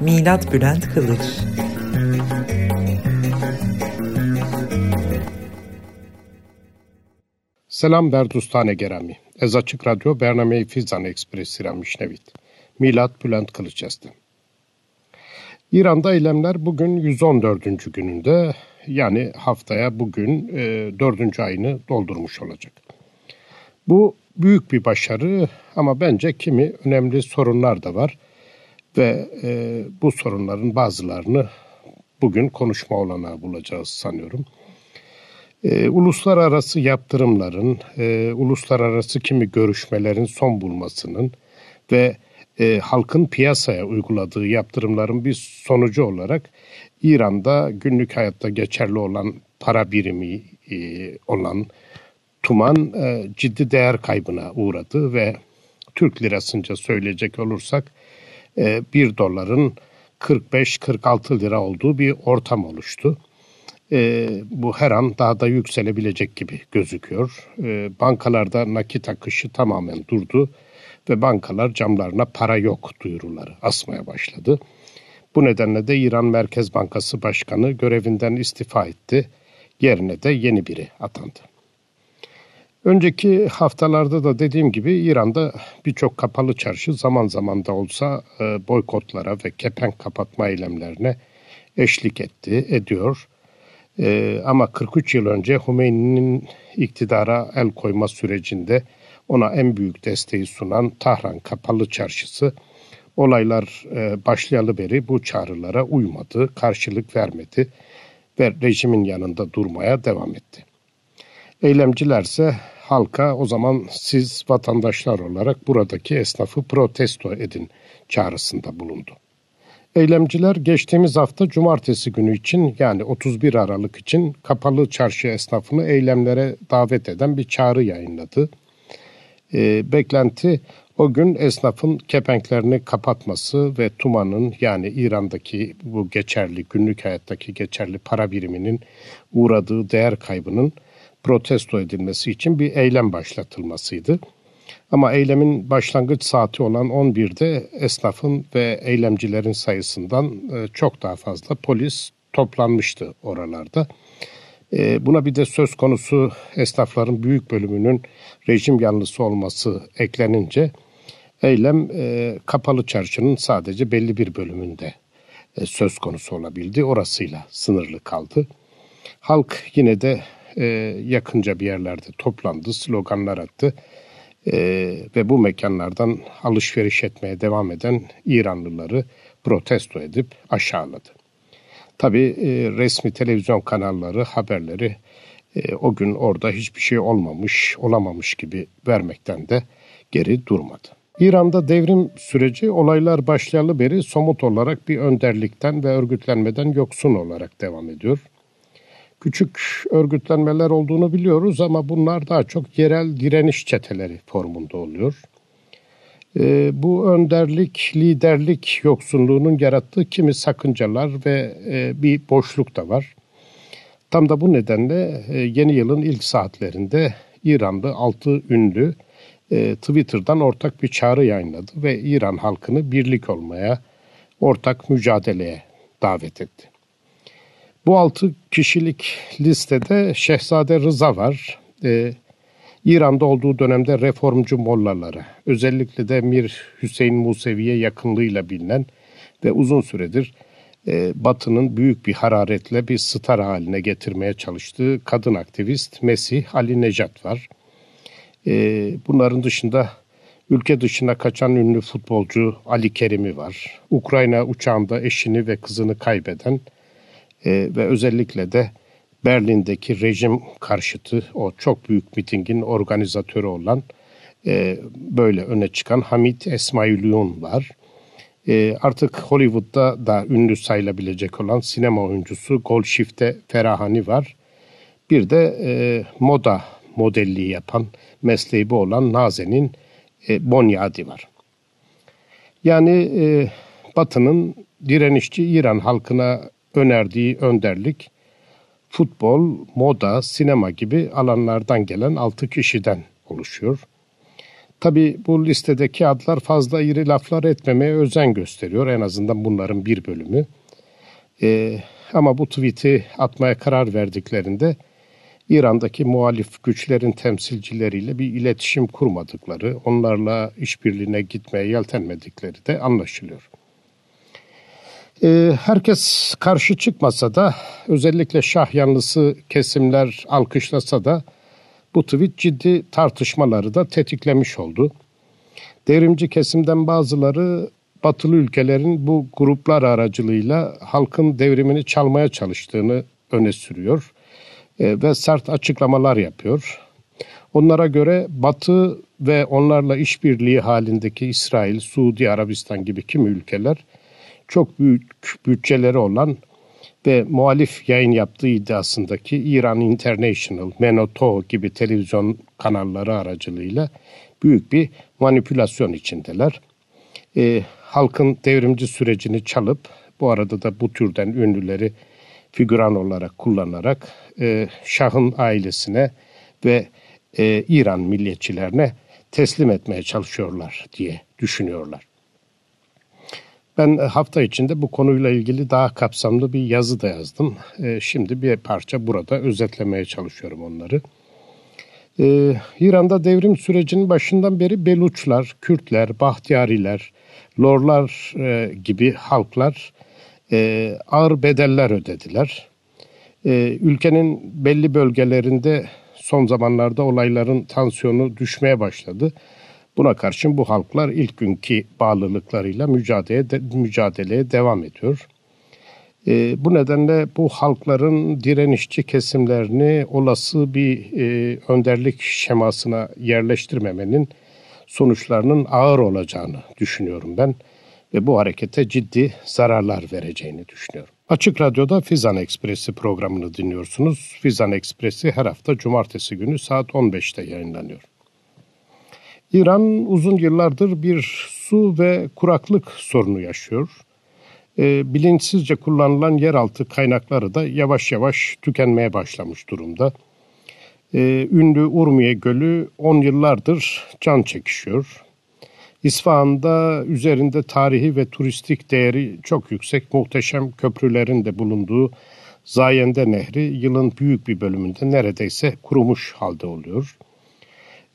Milat Bülent Kılıç Selam Berdustane Gerami. Ez Açık Radyo Bername-i Fizan Ekspresi Ramişnevit. Milat Bülent Kılıç estem. İran'da eylemler bugün 114. gününde yani haftaya bugün e, 4. ayını doldurmuş olacak. Bu büyük bir başarı ama bence kimi önemli sorunlar da var ve e, bu sorunların bazılarını bugün konuşma olanağı bulacağız sanıyorum. E, uluslararası yaptırımların, e, uluslararası kimi görüşmelerin son bulmasının ve e, halkın piyasaya uyguladığı yaptırımların bir sonucu olarak İran'da günlük hayatta geçerli olan para birimi e, olan Tuman e, ciddi değer kaybına uğradı ve Türk lirasınca söyleyecek olursak 1 doların 45-46 lira olduğu bir ortam oluştu. E, bu her an daha da yükselebilecek gibi gözüküyor. E, bankalarda nakit akışı tamamen durdu ve bankalar camlarına para yok duyuruları asmaya başladı. Bu nedenle de İran Merkez Bankası Başkanı görevinden istifa etti. Yerine de yeni biri atandı. Önceki haftalarda da dediğim gibi İran'da birçok kapalı çarşı zaman zaman da olsa e, boykotlara ve kepenk kapatma eylemlerine eşlik etti, ediyor. E, ama 43 yıl önce Hümeyni'nin iktidara el koyma sürecinde ona en büyük desteği sunan Tahran Kapalı Çarşısı olaylar e, başlayalı beri bu çağrılara uymadı, karşılık vermedi ve rejimin yanında durmaya devam etti. Eylemcilerse halka o zaman siz vatandaşlar olarak buradaki esnafı protesto edin çağrısında bulundu. Eylemciler geçtiğimiz hafta cumartesi günü için yani 31 Aralık için kapalı çarşı esnafını eylemlere davet eden bir çağrı yayınladı. E, beklenti o gün esnafın kepenklerini kapatması ve Tuman'ın yani İran'daki bu geçerli günlük hayattaki geçerli para biriminin uğradığı değer kaybının protesto edilmesi için bir eylem başlatılmasıydı. Ama eylemin başlangıç saati olan 11'de esnafın ve eylemcilerin sayısından e, çok daha fazla polis toplanmıştı oralarda. E, buna bir de söz konusu esnafların büyük bölümünün rejim yanlısı olması eklenince eylem e, kapalı çarşının sadece belli bir bölümünde söz konusu olabildi. Orasıyla sınırlı kaldı. Halk yine de e, yakınca bir yerlerde toplandı, sloganlar attı e, ve bu mekanlardan alışveriş etmeye devam eden İranlıları protesto edip aşağıladı. Tabi e, resmi televizyon kanalları haberleri e, o gün orada hiçbir şey olmamış, olamamış gibi vermekten de geri durmadı. İran'da devrim süreci olaylar başlayalı beri somut olarak bir önderlikten ve örgütlenmeden yoksun olarak devam ediyor küçük örgütlenmeler olduğunu biliyoruz ama bunlar daha çok yerel direniş çeteleri formunda oluyor. E, bu önderlik, liderlik yoksunluğunun yarattığı kimi sakıncalar ve e, bir boşluk da var. Tam da bu nedenle e, yeni yılın ilk saatlerinde İranlı altı ünlü e, Twitter'dan ortak bir çağrı yayınladı ve İran halkını birlik olmaya, ortak mücadeleye davet etti. Bu altı kişilik listede Şehzade Rıza var. Ee, İran'da olduğu dönemde reformcu mollalara, özellikle de Mir Hüseyin Musevi'ye yakınlığıyla bilinen ve uzun süredir e, Batı'nın büyük bir hararetle bir star haline getirmeye çalıştığı kadın aktivist Mesih Ali Necat var. E, bunların dışında ülke dışına kaçan ünlü futbolcu Ali Kerimi var. Ukrayna uçağında eşini ve kızını kaybeden e, ve özellikle de Berlin'deki rejim karşıtı o çok büyük mitingin organizatörü olan e, böyle öne çıkan Hamit Esmailyun var. E, artık Hollywood'da da ünlü sayılabilecek olan sinema oyuncusu Golshift'e Ferahani var. Bir de e, moda modelliği yapan, mesleği bu olan Nazen'in e, Bonyadi var. Yani e, Batı'nın direnişçi İran halkına önerdiği önderlik, futbol, moda, sinema gibi alanlardan gelen altı kişiden oluşuyor. Tabi bu listedeki adlar fazla iri laflar etmemeye özen gösteriyor. En azından bunların bir bölümü. Ee, ama bu tweet'i atmaya karar verdiklerinde İran'daki muhalif güçlerin temsilcileriyle bir iletişim kurmadıkları, onlarla işbirliğine gitmeye yeltenmedikleri de anlaşılıyor. Ee, herkes karşı çıkmasa da özellikle şah yanlısı kesimler alkışlasa da bu tweet ciddi tartışmaları da tetiklemiş oldu. Devrimci kesimden bazıları batılı ülkelerin bu gruplar aracılığıyla halkın devrimini çalmaya çalıştığını öne sürüyor e, ve sert açıklamalar yapıyor. Onlara göre Batı ve onlarla işbirliği halindeki İsrail, Suudi Arabistan gibi kimi ülkeler çok büyük bütçeleri olan ve muhalif yayın yaptığı iddiasındaki İran International, Menoto gibi televizyon kanalları aracılığıyla büyük bir manipülasyon içindeler. E, halkın devrimci sürecini çalıp bu arada da bu türden ünlüleri figüran olarak kullanarak e, Şah'ın ailesine ve e, İran milliyetçilerine teslim etmeye çalışıyorlar diye düşünüyorlar. Ben hafta içinde bu konuyla ilgili daha kapsamlı bir yazı da yazdım. E, şimdi bir parça burada özetlemeye çalışıyorum onları. E, İran'da devrim sürecinin başından beri Beluçlar, Kürtler, Bahtiyariler, Lorlar e, gibi halklar e, ağır bedeller ödediler. E, ülkenin belli bölgelerinde son zamanlarda olayların tansiyonu düşmeye başladı. Buna karşın bu halklar ilk günkü bağlılıklarıyla mücadeleye, de, mücadeleye devam ediyor. E, bu nedenle bu halkların direnişçi kesimlerini olası bir e, önderlik şemasına yerleştirmemenin sonuçlarının ağır olacağını düşünüyorum ben ve bu harekete ciddi zararlar vereceğini düşünüyorum. Açık Radyo'da Fizan Ekspresi programını dinliyorsunuz. Fizan Ekspresi her hafta cumartesi günü saat 15'te yayınlanıyor. İran uzun yıllardır bir su ve kuraklık sorunu yaşıyor. E, bilinçsizce kullanılan yeraltı kaynakları da yavaş yavaş tükenmeye başlamış durumda. E, ünlü Urmiye Gölü 10 yıllardır can çekişiyor. İsfahan'da üzerinde tarihi ve turistik değeri çok yüksek muhteşem köprülerin de bulunduğu Zayende Nehri yılın büyük bir bölümünde neredeyse kurumuş halde oluyor.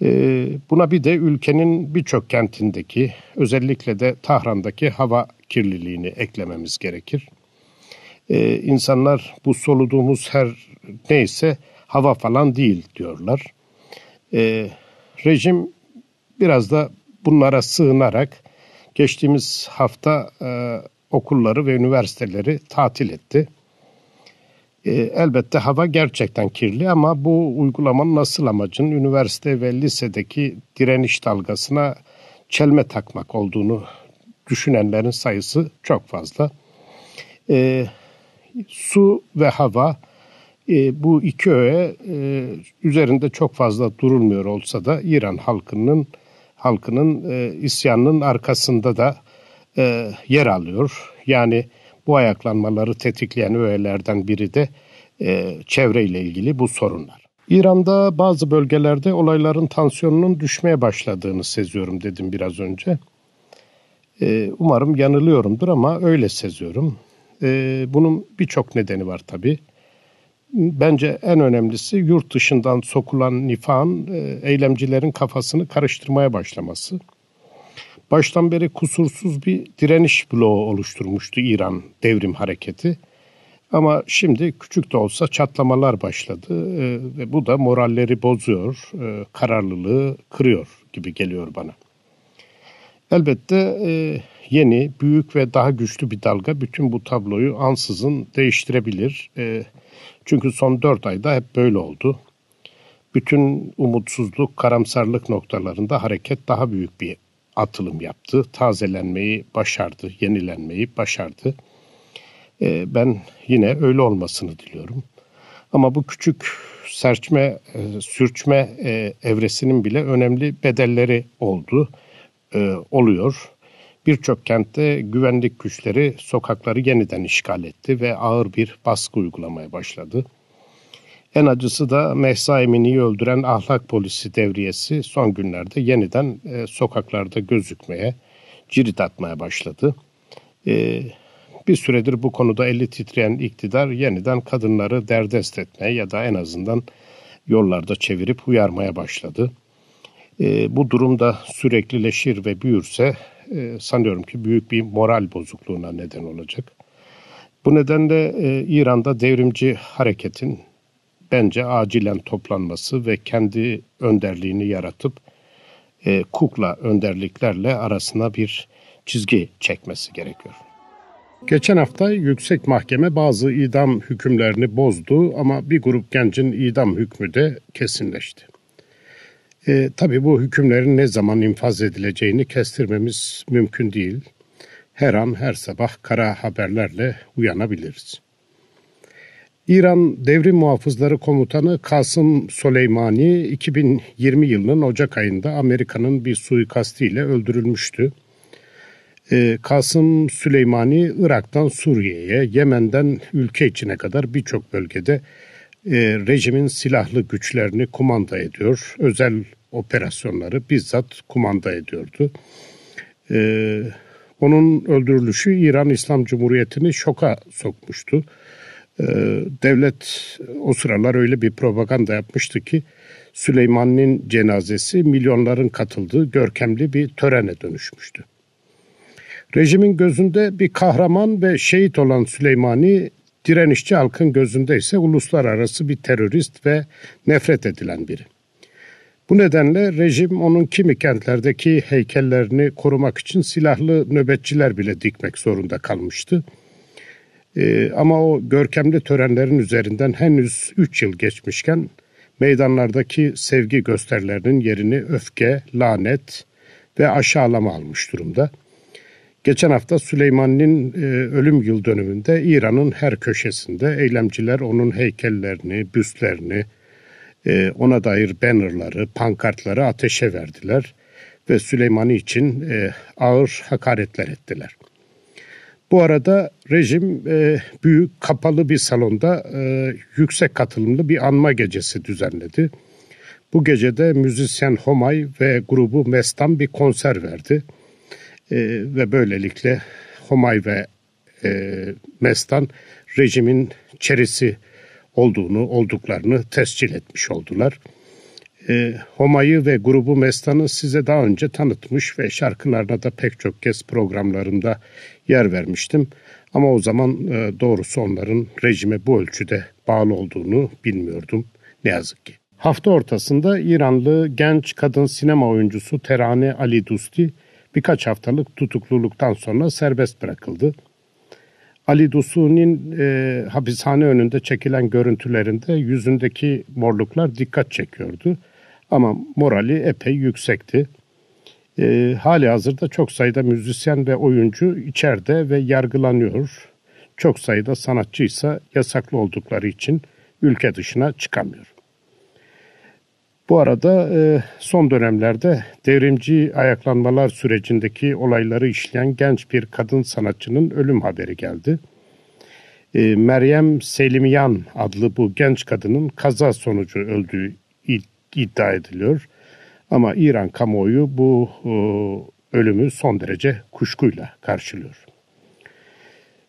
Ee, buna bir de ülkenin birçok kentindeki özellikle de Tahran'daki hava kirliliğini eklememiz gerekir. Ee, insanlar bu soluduğumuz her neyse hava falan değil diyorlar. Ee, rejim biraz da bunlara sığınarak geçtiğimiz hafta e, okulları ve üniversiteleri tatil etti. E, elbette hava gerçekten kirli ama bu uygulamanın nasıl amacın üniversite ve lisedeki direniş dalgasına çelme takmak olduğunu düşünenlerin sayısı çok fazla. E, su ve hava e, bu iki öğe e, üzerinde çok fazla durulmuyor olsa da İran halkının halkının e, isyanının arkasında da e, yer alıyor. Yani bu ayaklanmaları tetikleyen öğelerden biri de e, çevreyle ilgili bu sorunlar. İran'da bazı bölgelerde olayların tansiyonunun düşmeye başladığını seziyorum dedim biraz önce. E, umarım yanılıyorumdur ama öyle seziyorum. E, bunun birçok nedeni var tabii. Bence en önemlisi yurt dışından sokulan nifan e, eylemcilerin kafasını karıştırmaya başlaması. Baştan beri kusursuz bir direniş bloğu oluşturmuştu İran devrim hareketi. Ama şimdi küçük de olsa çatlamalar başladı e, ve bu da moralleri bozuyor, e, kararlılığı kırıyor gibi geliyor bana. Elbette yeni, büyük ve daha güçlü bir dalga bütün bu tabloyu ansızın değiştirebilir. Çünkü son dört ayda hep böyle oldu. Bütün umutsuzluk, karamsarlık noktalarında hareket daha büyük bir atılım yaptı. Tazelenmeyi başardı, yenilenmeyi başardı. E, ben yine öyle olmasını diliyorum. Ama bu küçük serçme, e, sürçme e, evresinin bile önemli bedelleri oldu, e, oluyor. Birçok kentte güvenlik güçleri sokakları yeniden işgal etti ve ağır bir baskı uygulamaya başladı. En acısı da Mehsa Emini'yi öldüren ahlak polisi devriyesi son günlerde yeniden e, sokaklarda gözükmeye, cirit atmaya başladı. E, bir süredir bu konuda eli titreyen iktidar yeniden kadınları derdest etmeye ya da en azından yollarda çevirip uyarmaya başladı. E, bu durumda süreklileşir ve büyürse e, sanıyorum ki büyük bir moral bozukluğuna neden olacak. Bu nedenle e, İran'da devrimci hareketin bence acilen toplanması ve kendi önderliğini yaratıp e, kukla önderliklerle arasına bir çizgi çekmesi gerekiyor. Geçen hafta yüksek mahkeme bazı idam hükümlerini bozdu ama bir grup gencin idam hükmü de kesinleşti. E, tabii bu hükümlerin ne zaman infaz edileceğini kestirmemiz mümkün değil. Her an her sabah kara haberlerle uyanabiliriz. İran Devrim Muhafızları Komutanı Kasım Soleymani 2020 yılının Ocak ayında Amerika'nın bir suikastiyle öldürülmüştü. Ee, Kasım Süleymani Irak'tan Suriye'ye, Yemen'den ülke içine kadar birçok bölgede e, rejimin silahlı güçlerini kumanda ediyor. Özel operasyonları bizzat kumanda ediyordu. Ee, onun öldürülüşü İran İslam Cumhuriyeti'ni şoka sokmuştu. Ee, devlet o sıralar öyle bir propaganda yapmıştı ki Süleyman'ın cenazesi milyonların katıldığı görkemli bir törene dönüşmüştü. Rejimin gözünde bir kahraman ve şehit olan Süleymani, direnişçi halkın gözünde ise uluslararası bir terörist ve nefret edilen biri. Bu nedenle rejim onun kimi kentlerdeki heykellerini korumak için silahlı nöbetçiler bile dikmek zorunda kalmıştı. Ee, ama o görkemli törenlerin üzerinden henüz 3 yıl geçmişken meydanlardaki sevgi gösterilerinin yerini öfke, lanet ve aşağılama almış durumda. Geçen hafta Süleyman'ın e, ölüm yıl dönümünde İran'ın her köşesinde eylemciler onun heykellerini, büstlerini, e, ona dair bannerları, pankartları ateşe verdiler ve Süleyman'ı için e, ağır hakaretler ettiler. Bu arada rejim e, büyük kapalı bir salonda e, yüksek katılımlı bir anma gecesi düzenledi. Bu gecede müzisyen Homay ve grubu Mestan bir konser verdi. E, ve böylelikle Homay ve e, Mestan rejimin çerisi olduğunu, olduklarını tescil etmiş oldular. E, Homa'yı ve grubu Mestan'ı size daha önce tanıtmış ve şarkılarına da pek çok kez programlarımda yer vermiştim. Ama o zaman e, doğrusu onların rejime bu ölçüde bağlı olduğunu bilmiyordum ne yazık ki. Hafta ortasında İranlı genç kadın sinema oyuncusu Terane Ali Dusti birkaç haftalık tutukluluktan sonra serbest bırakıldı. Ali Dusu'nun e, hapishane önünde çekilen görüntülerinde yüzündeki morluklar dikkat çekiyordu. Ama morali epey yüksekti. E, hali hazırda çok sayıda müzisyen ve oyuncu içeride ve yargılanıyor. Çok sayıda sanatçı ise yasaklı oldukları için ülke dışına çıkamıyor. Bu arada e, son dönemlerde devrimci ayaklanmalar sürecindeki olayları işleyen genç bir kadın sanatçının ölüm haberi geldi. E, Meryem Selimiyan adlı bu genç kadının kaza sonucu öldüğü iddia ediliyor. Ama İran kamuoyu bu e, ölümü son derece kuşkuyla karşılıyor.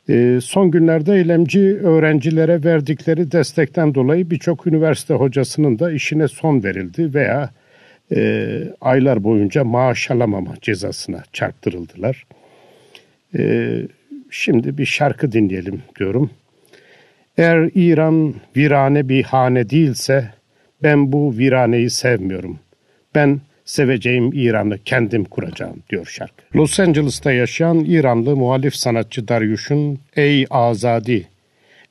E, son günlerde eylemci öğrencilere verdikleri destekten dolayı birçok üniversite hocasının da işine son verildi veya e, aylar boyunca maaş alamama cezasına çarptırıldılar. E, şimdi bir şarkı dinleyelim diyorum. Eğer İran virane bir hane değilse ben bu viraneyi sevmiyorum. Ben seveceğim İran'ı kendim kuracağım diyor şarkı. Los Angeles'ta yaşayan İranlı muhalif sanatçı Daryush'un Ey Azadi,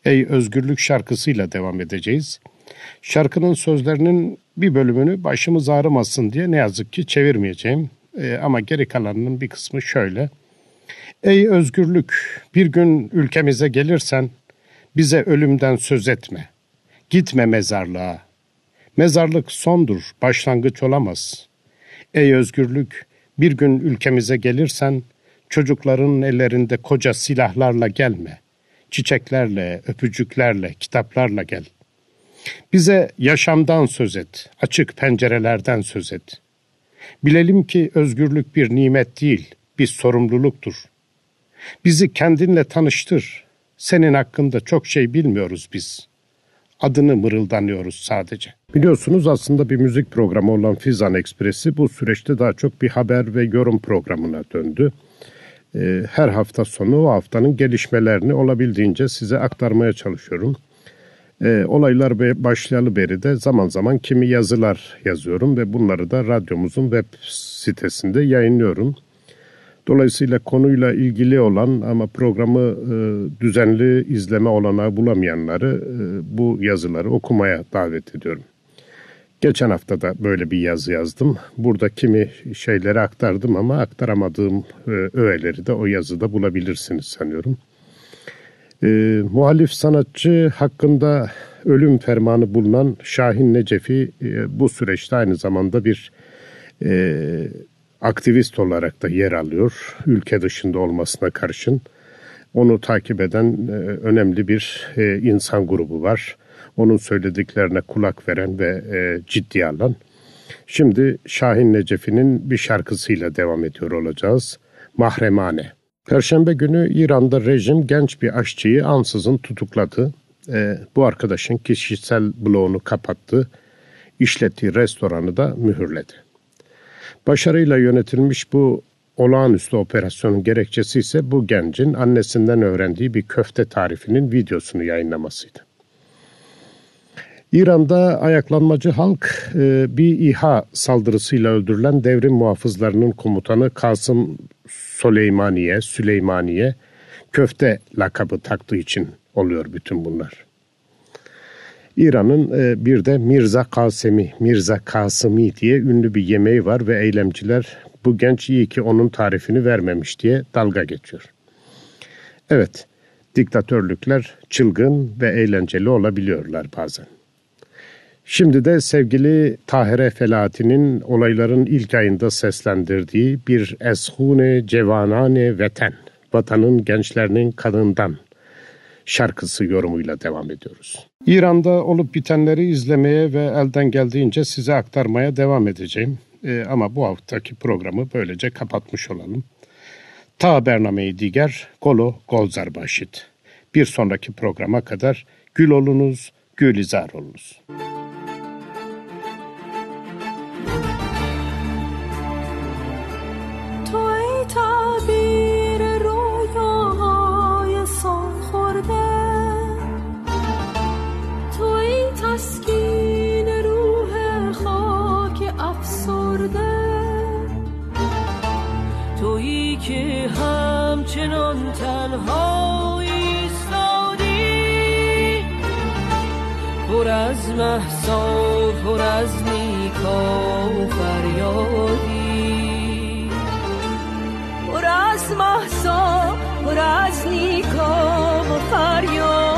Ey Özgürlük şarkısıyla devam edeceğiz. Şarkının sözlerinin bir bölümünü başımız ağrımasın diye ne yazık ki çevirmeyeceğim. E, ama geri kalanının bir kısmı şöyle. Ey özgürlük bir gün ülkemize gelirsen bize ölümden söz etme. Gitme mezarlığa. Mezarlık sondur, başlangıç olamaz. Ey özgürlük bir gün ülkemize gelirsen çocukların ellerinde koca silahlarla gelme. Çiçeklerle, öpücüklerle, kitaplarla gel. Bize yaşamdan söz et, açık pencerelerden söz et. Bilelim ki özgürlük bir nimet değil, bir sorumluluktur. Bizi kendinle tanıştır. Senin hakkında çok şey bilmiyoruz biz. Adını mırıldanıyoruz sadece. Biliyorsunuz aslında bir müzik programı olan Fizan Ekspresi bu süreçte daha çok bir haber ve yorum programına döndü. Ee, her hafta sonu o haftanın gelişmelerini olabildiğince size aktarmaya çalışıyorum. E, olaylar başlayalı beri de zaman zaman kimi yazılar yazıyorum ve bunları da radyomuzun web sitesinde yayınlıyorum. Dolayısıyla konuyla ilgili olan ama programı e, düzenli izleme olanağı bulamayanları e, bu yazıları okumaya davet ediyorum. Geçen hafta da böyle bir yazı yazdım. Burada kimi şeyleri aktardım ama aktaramadığım e, öğeleri de o yazıda bulabilirsiniz sanıyorum. E, muhalif sanatçı hakkında ölüm fermanı bulunan Şahin Necefi e, bu süreçte aynı zamanda bir e, aktivist olarak da yer alıyor. Ülke dışında olmasına karşın. Onu takip eden e, önemli bir e, insan grubu var. Onun söylediklerine kulak veren ve e, ciddiye alan. Şimdi Şahin Necefi'nin bir şarkısıyla devam ediyor olacağız. Mahremane. Perşembe günü İran'da rejim genç bir aşçıyı ansızın tutukladı. E, bu arkadaşın kişisel bloğunu kapattı. İşlettiği restoranı da mühürledi. Başarıyla yönetilmiş bu olağanüstü operasyonun gerekçesi ise bu gencin annesinden öğrendiği bir köfte tarifinin videosunu yayınlamasıydı. İran'da ayaklanmacı halk e, bir İHA saldırısıyla öldürülen devrim muhafızlarının komutanı Kasım Süleymaniye, Süleymaniye köfte lakabı taktığı için oluyor bütün bunlar. İran'ın e, bir de Mirza Kasemi, Mirza Kasimi diye ünlü bir yemeği var ve eylemciler bu genç iyi ki onun tarifini vermemiş diye dalga geçiyor. Evet, diktatörlükler çılgın ve eğlenceli olabiliyorlar bazen. Şimdi de sevgili Tahire Felati'nin olayların ilk ayında seslendirdiği bir Eshune Cevanane Veten, vatanın gençlerinin kanından şarkısı yorumuyla devam ediyoruz. İran'da olup bitenleri izlemeye ve elden geldiğince size aktarmaya devam edeceğim. Ee, ama bu haftaki programı böylece kapatmış olalım. Ta bernameyi diğer Golo Golzar Başit. Bir sonraki programa kadar gül olunuz, گülizar olunuz. تو ای تعبیر رویاهای سال خورده تو ای تسکین روح خاک افسرده تویی که همچنان تنها پر از محسا پر از نیکا و فریادی. پر از محسا پر از نیکا و فریادی.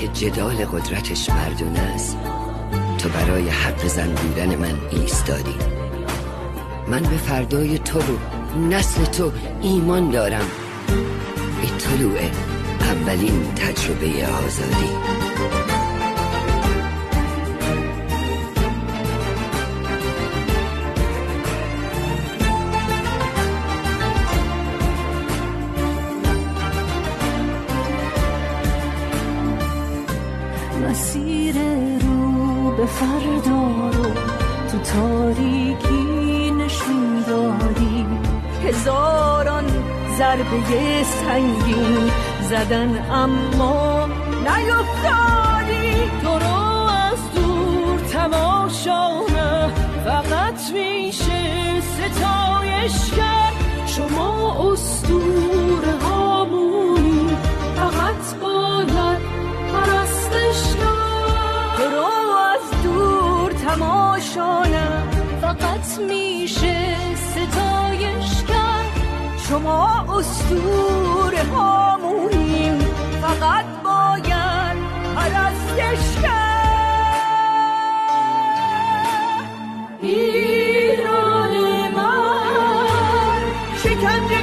که جدال قدرتش مردونه است تو برای حق زن بودن من ایستادی. من به فردای تو و نسل تو ایمان دارم. به طلوع اولین تجربه آزادی. به فردا رو تو تاریکی نشون دادی. هزاران ضربه سنگین زدن اما نیفتادی. تو رو از دور تماشا نه فقط میشه ستایش کرد. شما استور هامونی فقط باید دور تماشا نه فقط میشه ستایش کرد. شما استور هامونیم فقط باید پرستش کرد. ایران من شکنجهگاه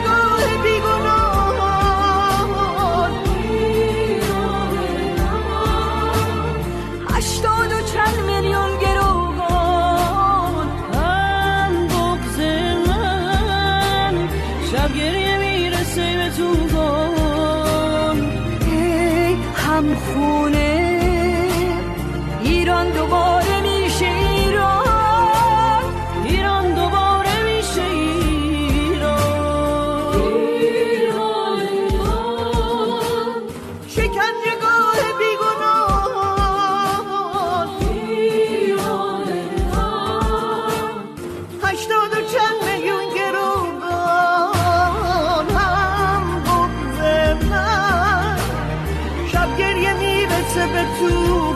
最